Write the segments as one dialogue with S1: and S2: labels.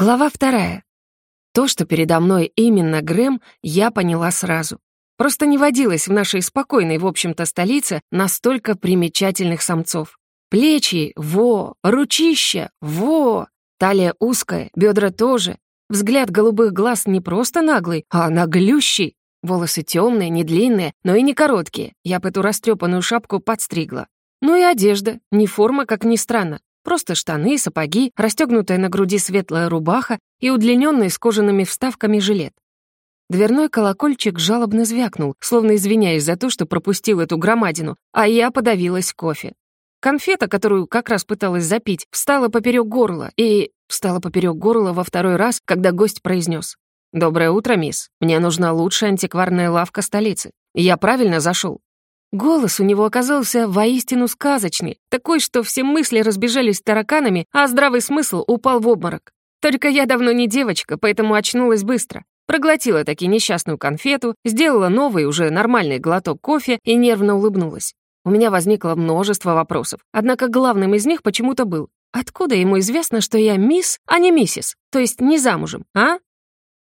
S1: Глава вторая. То, что передо мной именно Грэм, я поняла сразу. Просто не водилось в нашей спокойной, в общем-то, столице настолько примечательных самцов. Плечи — во, ручища — во, талия узкая, бедра тоже. Взгляд голубых глаз не просто наглый, а наглющий. Волосы темные, не длинные, но и не короткие. Я бы эту растрепанную шапку подстригла. Ну и одежда, не форма, как ни странно. Просто штаны, сапоги, расстегнутая на груди светлая рубаха и удлиненный с кожаными вставками жилет. Дверной колокольчик жалобно звякнул, словно извиняясь за то, что пропустил эту громадину, а я подавилась кофе. Конфета, которую как раз пыталась запить, встала поперек горла и... встала поперек горла во второй раз, когда гость произнес: «Доброе утро, мисс. Мне нужна лучшая антикварная лавка столицы. Я правильно зашел? Голос у него оказался воистину сказочный, такой, что все мысли разбежались тараканами, а здравый смысл упал в обморок. Только я давно не девочка, поэтому очнулась быстро. Проглотила таки несчастную конфету, сделала новый, уже нормальный глоток кофе и нервно улыбнулась. У меня возникло множество вопросов, однако главным из них почему-то был «Откуда ему известно, что я мисс, а не миссис, то есть не замужем, а?»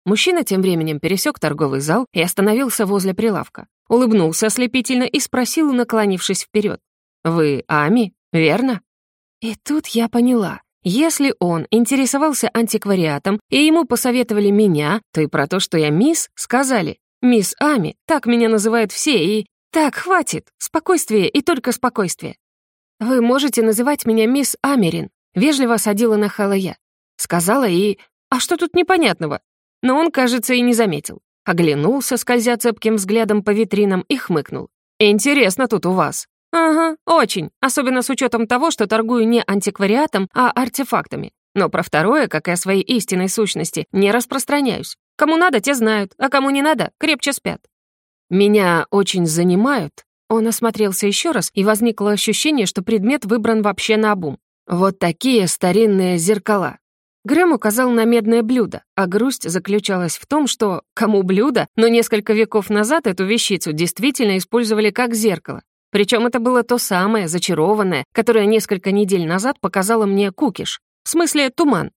S1: Мужчина тем временем пересек торговый зал и остановился возле прилавка улыбнулся ослепительно и спросил, наклонившись вперед. «Вы Ами, верно?» И тут я поняла. Если он интересовался антиквариатом, и ему посоветовали меня, то и про то, что я мисс, сказали. «Мисс Ами, так меня называют все, и...» «Так, хватит! Спокойствие и только спокойствие!» «Вы можете называть меня мисс Америн», — вежливо осадила нахала я. Сказала и... «А что тут непонятного?» Но он, кажется, и не заметил. Оглянулся, скользя цепким взглядом по витринам, и хмыкнул. «Интересно тут у вас». «Ага, очень, особенно с учетом того, что торгую не антиквариатом, а артефактами. Но про второе, как и о своей истинной сущности, не распространяюсь. Кому надо, те знают, а кому не надо, крепче спят». «Меня очень занимают». Он осмотрелся еще раз, и возникло ощущение, что предмет выбран вообще на обум. «Вот такие старинные зеркала. Грэм указал на медное блюдо, а грусть заключалась в том, что кому блюдо, но несколько веков назад эту вещицу действительно использовали как зеркало. Причем это было то самое, зачарованное, которое несколько недель назад показало мне кукиш. В смысле, туман.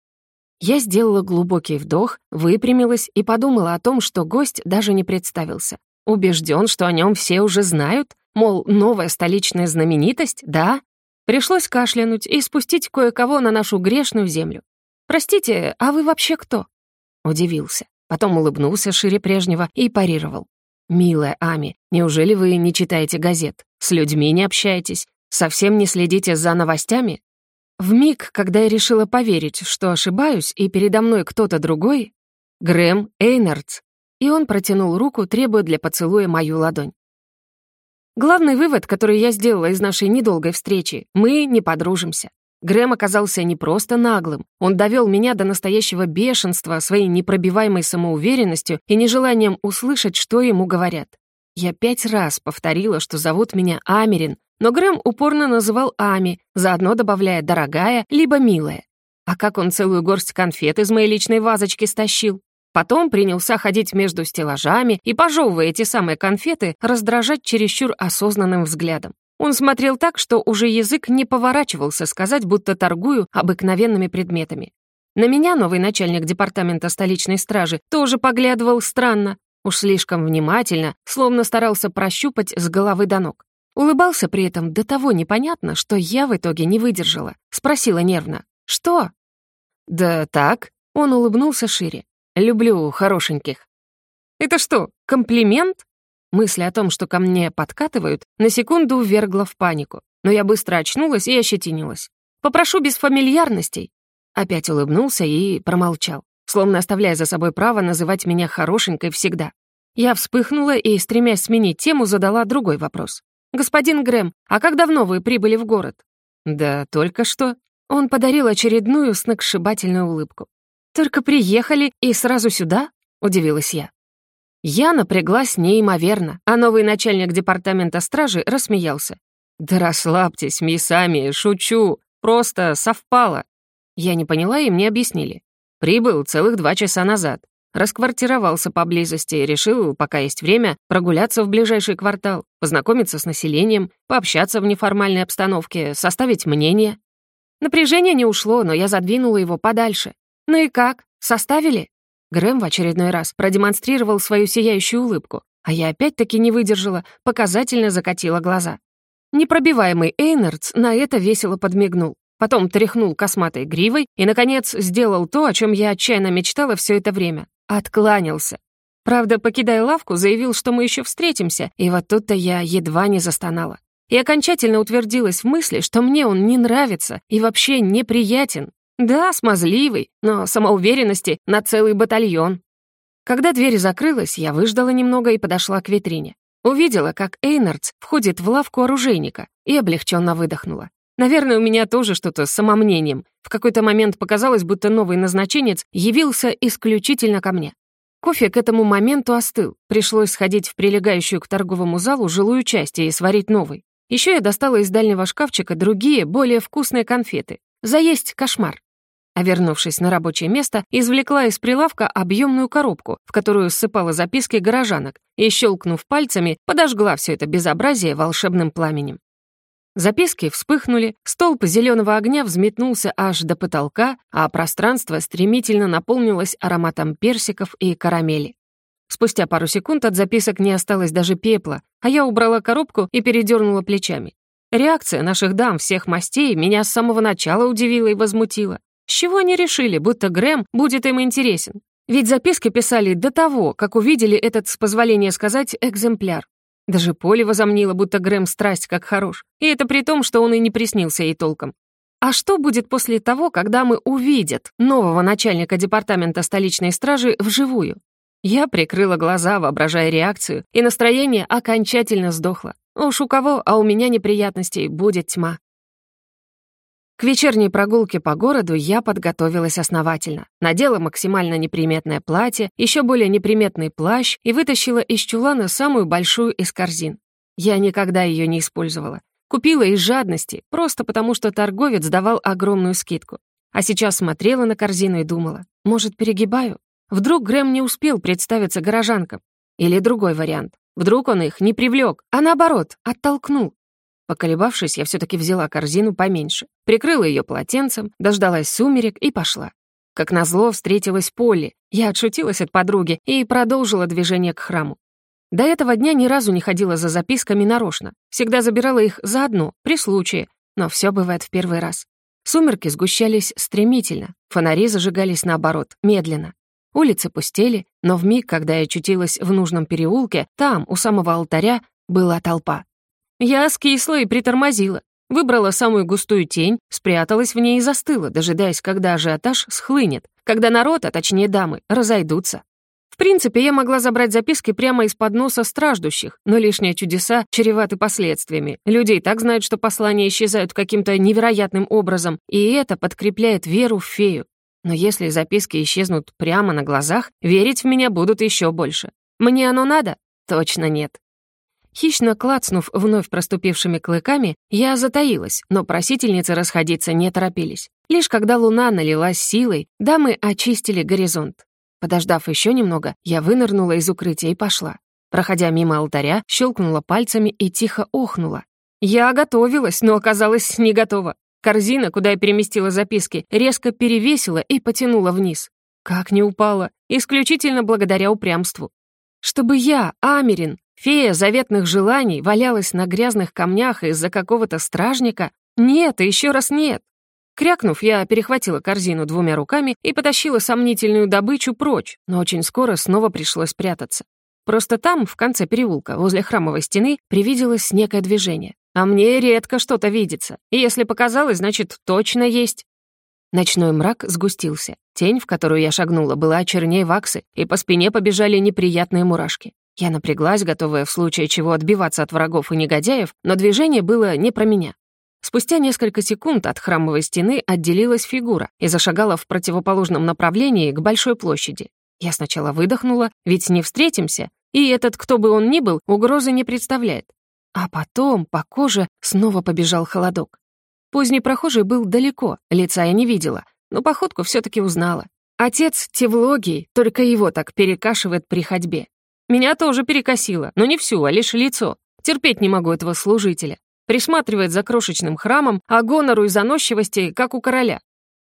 S1: Я сделала глубокий вдох, выпрямилась и подумала о том, что гость даже не представился. Убежден, что о нем все уже знают, мол, новая столичная знаменитость, да? Пришлось кашлянуть и спустить кое-кого на нашу грешную землю. «Простите, а вы вообще кто?» Удивился. Потом улыбнулся шире прежнего и парировал. «Милая Ами, неужели вы не читаете газет? С людьми не общаетесь? Совсем не следите за новостями?» В миг, когда я решила поверить, что ошибаюсь, и передо мной кто-то другой, Грэм Эйнардс, и он протянул руку, требуя для поцелуя мою ладонь. Главный вывод, который я сделала из нашей недолгой встречи, мы не подружимся. Грэм оказался не просто наглым. Он довел меня до настоящего бешенства своей непробиваемой самоуверенностью и нежеланием услышать, что ему говорят. Я пять раз повторила, что зовут меня Америн, но Грэм упорно называл Ами, заодно добавляя «дорогая» либо «милая». А как он целую горсть конфет из моей личной вазочки стащил? Потом принялся ходить между стеллажами и, пожевывая эти самые конфеты, раздражать чересчур осознанным взглядом. Он смотрел так, что уже язык не поворачивался сказать, будто торгую обыкновенными предметами. На меня новый начальник департамента столичной стражи тоже поглядывал странно, уж слишком внимательно, словно старался прощупать с головы до ног. Улыбался при этом до того непонятно, что я в итоге не выдержала. Спросила нервно. «Что?» «Да так», — он улыбнулся шире. «Люблю хорошеньких». «Это что, комплимент?» Мысль о том, что ко мне подкатывают, на секунду ввергла в панику. Но я быстро очнулась и ощетинилась. «Попрошу без фамильярностей». Опять улыбнулся и промолчал, словно оставляя за собой право называть меня хорошенькой всегда. Я вспыхнула и, стремясь сменить тему, задала другой вопрос. «Господин Грэм, а как давно вы прибыли в город?» «Да только что». Он подарил очередную сногсшибательную улыбку. «Только приехали и сразу сюда?» — удивилась я. Я напряглась неимоверно, а новый начальник департамента стражи рассмеялся. «Да расслабьтесь, мисами, шучу, просто совпало». Я не поняла, и мне объяснили. Прибыл целых два часа назад. Расквартировался поблизости и решил, пока есть время, прогуляться в ближайший квартал, познакомиться с населением, пообщаться в неформальной обстановке, составить мнение. Напряжение не ушло, но я задвинула его подальше. «Ну и как? Составили?» Грэм в очередной раз продемонстрировал свою сияющую улыбку, а я опять-таки не выдержала, показательно закатила глаза. Непробиваемый Эйнардс на это весело подмигнул. Потом тряхнул косматой гривой и, наконец, сделал то, о чем я отчаянно мечтала все это время. Откланялся. Правда, покидая лавку, заявил, что мы еще встретимся, и вот тут-то я едва не застонала. И окончательно утвердилась в мысли, что мне он не нравится и вообще неприятен. Да, смазливый, но самоуверенности на целый батальон. Когда дверь закрылась, я выждала немного и подошла к витрине. Увидела, как Эйнардс входит в лавку оружейника и облегченно выдохнула. Наверное, у меня тоже что-то с самомнением. В какой-то момент показалось, будто новый назначенец явился исключительно ко мне. Кофе к этому моменту остыл. Пришлось сходить в прилегающую к торговому залу жилую часть и сварить новый. Еще я достала из дальнего шкафчика другие, более вкусные конфеты. Заесть кошмар. А вернувшись на рабочее место, извлекла из прилавка объемную коробку, в которую ссыпала записки горожанок, и, щелкнув пальцами, подожгла все это безобразие волшебным пламенем. Записки вспыхнули, столб зеленого огня взметнулся аж до потолка, а пространство стремительно наполнилось ароматом персиков и карамели. Спустя пару секунд от записок не осталось даже пепла, а я убрала коробку и передернула плечами. Реакция наших дам всех мастей меня с самого начала удивила и возмутила. С чего они решили, будто Грэм будет им интересен? Ведь записки писали до того, как увидели этот, с позволения сказать, экземпляр. Даже Поле возомнила, будто Грэм страсть как хорош. И это при том, что он и не приснился ей толком. А что будет после того, когда мы увидят нового начальника департамента столичной стражи вживую? Я прикрыла глаза, воображая реакцию, и настроение окончательно сдохло. Уж у кого, а у меня неприятностей будет тьма. К вечерней прогулке по городу я подготовилась основательно. Надела максимально неприметное платье, еще более неприметный плащ и вытащила из чулана самую большую из корзин. Я никогда ее не использовала. Купила из жадности, просто потому что торговец давал огромную скидку. А сейчас смотрела на корзину и думала, может, перегибаю? Вдруг Грэм не успел представиться горожанкам? Или другой вариант. Вдруг он их не привлек, а наоборот, оттолкнул. Поколебавшись, я все-таки взяла корзину поменьше, прикрыла ее полотенцем, дождалась сумерек и пошла. Как назло, встретилась Полли. Я отшутилась от подруги и продолжила движение к храму. До этого дня ни разу не ходила за записками нарочно. Всегда забирала их заодно, при случае. Но все бывает в первый раз. Сумерки сгущались стремительно. Фонари зажигались наоборот, медленно. Улицы пустели, но в миг, когда я очутилась в нужном переулке, там, у самого алтаря, была толпа. Я скисла и притормозила. Выбрала самую густую тень, спряталась в ней и застыла, дожидаясь, когда ажиотаж схлынет, когда народ, а точнее дамы, разойдутся. В принципе, я могла забрать записки прямо из-под носа страждущих, но лишние чудеса чреваты последствиями. Людей так знают, что послания исчезают каким-то невероятным образом, и это подкрепляет веру в фею. Но если записки исчезнут прямо на глазах, верить в меня будут еще больше. Мне оно надо? Точно нет. Хищно клацнув вновь проступившими клыками, я затаилась, но просительницы расходиться не торопились. Лишь когда луна налилась силой, дамы очистили горизонт. Подождав еще немного, я вынырнула из укрытия и пошла. Проходя мимо алтаря, щелкнула пальцами и тихо охнула. Я готовилась, но оказалась не готова. Корзина, куда я переместила записки, резко перевесила и потянула вниз. Как не упала! Исключительно благодаря упрямству. Чтобы я, Америн, Фея заветных желаний валялась на грязных камнях из-за какого-то стражника? Нет, и еще раз нет. Крякнув, я перехватила корзину двумя руками и потащила сомнительную добычу прочь, но очень скоро снова пришлось прятаться. Просто там, в конце переулка, возле храмовой стены, привиделось некое движение. А мне редко что-то видится. И если показалось, значит, точно есть. Ночной мрак сгустился. Тень, в которую я шагнула, была чернее ваксы, и по спине побежали неприятные мурашки. Я напряглась, готовая в случае чего отбиваться от врагов и негодяев, но движение было не про меня. Спустя несколько секунд от храмовой стены отделилась фигура и зашагала в противоположном направлении к большой площади. Я сначала выдохнула, ведь не встретимся, и этот, кто бы он ни был, угрозы не представляет. А потом по коже снова побежал холодок. Поздний прохожий был далеко, лица я не видела, но походку все таки узнала. Отец Тевлогий, только его так перекашивает при ходьбе. Меня тоже перекосило, но не всю, а лишь лицо. Терпеть не могу этого служителя. Присматривает за крошечным храмом, а гонору и заносчивости, как у короля.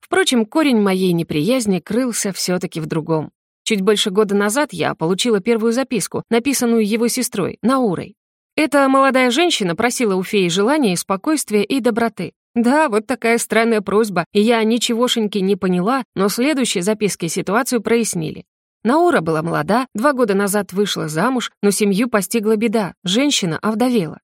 S1: Впрочем, корень моей неприязни крылся все таки в другом. Чуть больше года назад я получила первую записку, написанную его сестрой, Наурой. Эта молодая женщина просила у феи желания, спокойствия и доброты. Да, вот такая странная просьба, и я ничегошеньки не поняла, но следующие записки ситуацию прояснили. Наура была молода, два года назад вышла замуж, но семью постигла беда, женщина овдовела.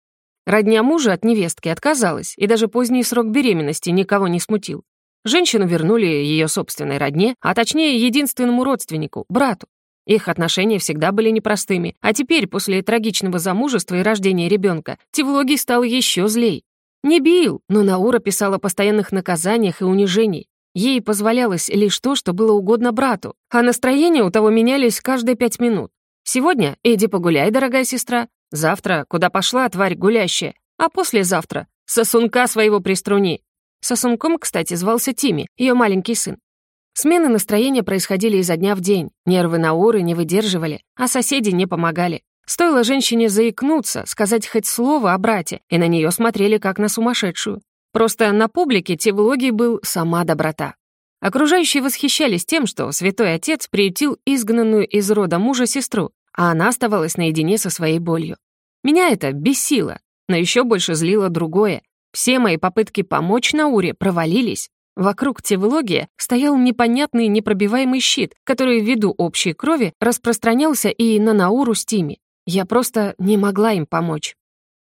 S1: Родня мужа от невестки отказалась, и даже поздний срок беременности никого не смутил. Женщину вернули ее собственной родне, а точнее единственному родственнику, брату. Их отношения всегда были непростыми, а теперь, после трагичного замужества и рождения ребенка, Тевлоги стал еще злей. Не бил, но Наура писала о постоянных наказаниях и унижений. Ей позволялось лишь то, что было угодно брату, а настроения у того менялись каждые пять минут. Сегодня «Иди погуляй, дорогая сестра», завтра «Куда пошла, тварь гулящая», а послезавтра «Сосунка своего приструни». Сосунком, кстати, звался Тими, ее маленький сын. Смены настроения происходили изо дня в день, нервы на уры не выдерживали, а соседи не помогали. Стоило женщине заикнуться, сказать хоть слово о брате, и на нее смотрели как на сумасшедшую. Просто на публике Тевлогий был сама доброта. Окружающие восхищались тем, что святой отец приютил изгнанную из рода мужа сестру, а она оставалась наедине со своей болью. Меня это бесило, но еще больше злило другое. Все мои попытки помочь Науре провалились. Вокруг Тевлогия стоял непонятный непробиваемый щит, который ввиду общей крови распространялся и на Науру с Тими. Я просто не могла им помочь.